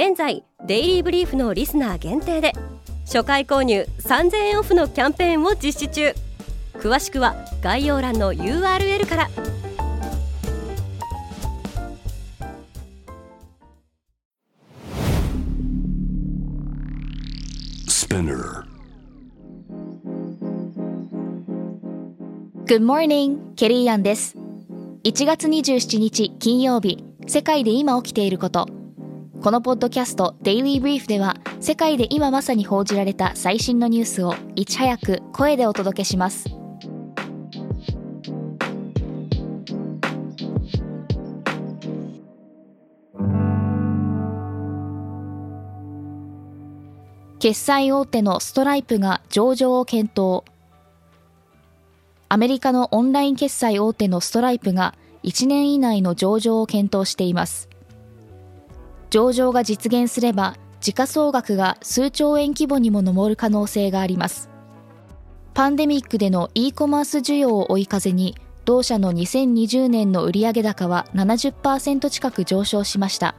現在デイリーブリーフのリスナー限定で初回購入3000円オフのキャンペーンを実施中詳しくは概要欄の URL から Good morning! ケリーアンです。1月27日金曜日、世界で今起きていること。このポッドキャスト Daily Brief では世界で今まさに報じられた最新のニュースをいち早く声でお届けします。決済大手のストライプが上場を検討。アメリカのオンライン決済大手のストライプが1年以内の上場を検討しています。上場が実現すれば時価総額が数兆円規模にも上る可能性があります。パンデミックでの e コマース需要を追い風に同社の2020年の売上高は70%近く上昇しました。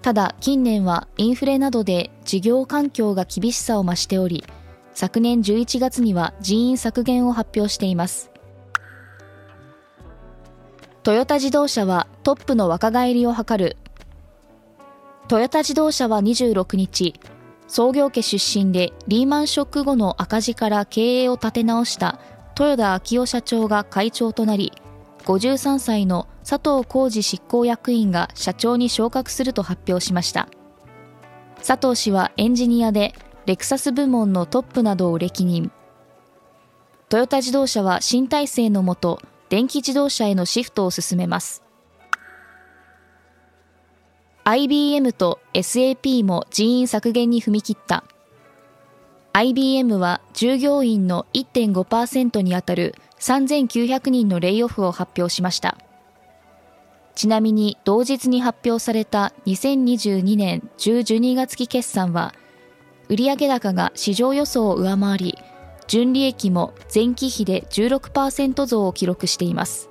ただ近年はインフレなどで事業環境が厳しさを増しており昨年11月には人員削減を発表しています。トヨタ自動車はトップの若返りを図るトヨタ自動車は26日、創業家出身でリーマンショック後の赤字から経営を立て直した豊田昭夫社長が会長となり、53歳の佐藤浩二執行役員が社長に昇格すると発表しました。佐藤氏はエンジニアでレクサス部門のトップなどを歴任。トヨタ自動車は新体制のもと、電気自動車へのシフトを進めます。IBM と SAP も人員削減に踏み切った。IBM は従業員の1.5%にあたる3900人のレイオフを発表しました。ちなみに同日に発表された2022年10、12月期決算は、売上高が市場予想を上回り、純利益も前期比で16%増を記録しています。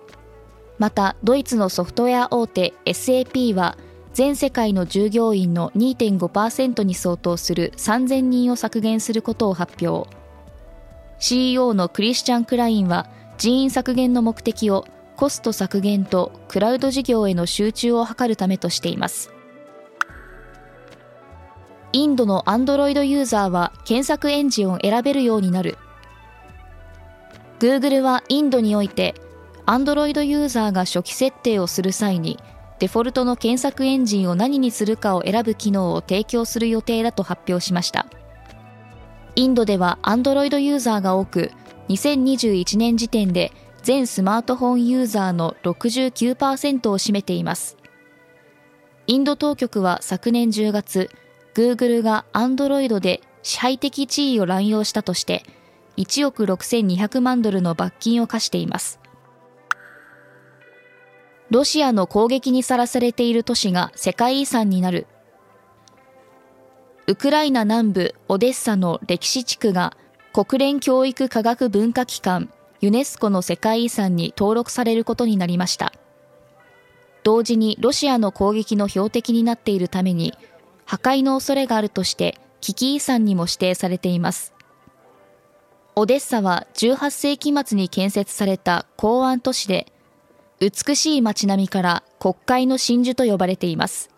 また、ドイツのソフトウェア大手 SAP は、全世界の従業員の2.5%に相当する3000人を削減することを発表。CEO のクリスチャン・クラインは人員削減の目的をコスト削減とクラウド事業への集中を図るためとしています。インドの Android ユーザーは検索エンジンを選べるようになる。Google はインドにおいて Android ユーザーが初期設定をする際にデフォルトの検索エンジンを何にするかを選ぶ機能を提供する予定だと発表しました。インドでは Android ユーザーが多く、2021年時点で全スマートフォンユーザーの69%を占めています。インド当局は昨年10月、Google が Android で支配的地位を乱用したとして、1億6200万ドルの罰金を課しています。ロシアの攻撃にさらされている都市が世界遺産になる。ウクライナ南部オデッサの歴史地区が国連教育科学文化機関ユネスコの世界遺産に登録されることになりました。同時にロシアの攻撃の標的になっているために破壊の恐れがあるとして危機遺産にも指定されています。オデッサは18世紀末に建設された港湾都市で美しい街並みから国会の真珠と呼ばれています。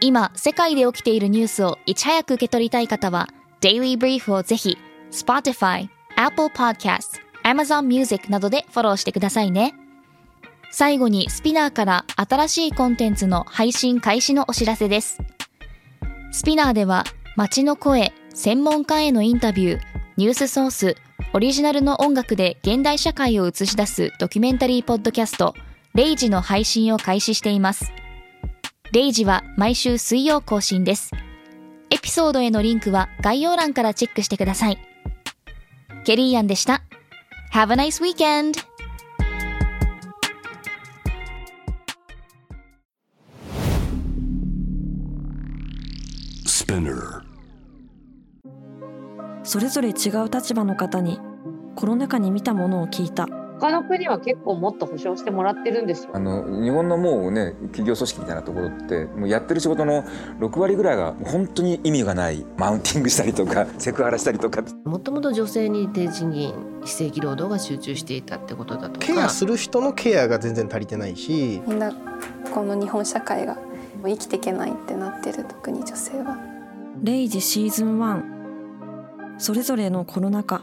今、世界で起きているニュースをいち早く受け取りたい方は、Daily Brief をぜひ、Spotify、Apple Podcast、Amazon Music などでフォローしてくださいね。最後に SPINEAR から新しいコンテンツの配信開始のお知らせです。 SPINEAR では街の声、専門家へのインタビュー、ニュースソース、オリジナルの音楽で現代社会を映し出すドキュメンタリーポッドキャスト、レイジの配信を開始しています。0時は毎週水曜更新です。エピソードへのリンクは概要欄からチェックしてください。ケリーアンでした。Have a nice weekend! それぞれ違う立場の方にコロナ禍に見たものを聞いた。他の国は結構もっと保証してもらってるんですよ。あの日本のもうね企業組織みたいなところってもうやってる仕事の6割ぐらいが本当に意味がないマウンティングしたりとか セクハラしたりとか。もともと女性に低賃金非正規労働が集中していたってことだとケアする人のケアが全然足りてないし。みんなこの日本社会が生きていけないってなってる特に女性は。レイジシーズン1それぞれのコロナ禍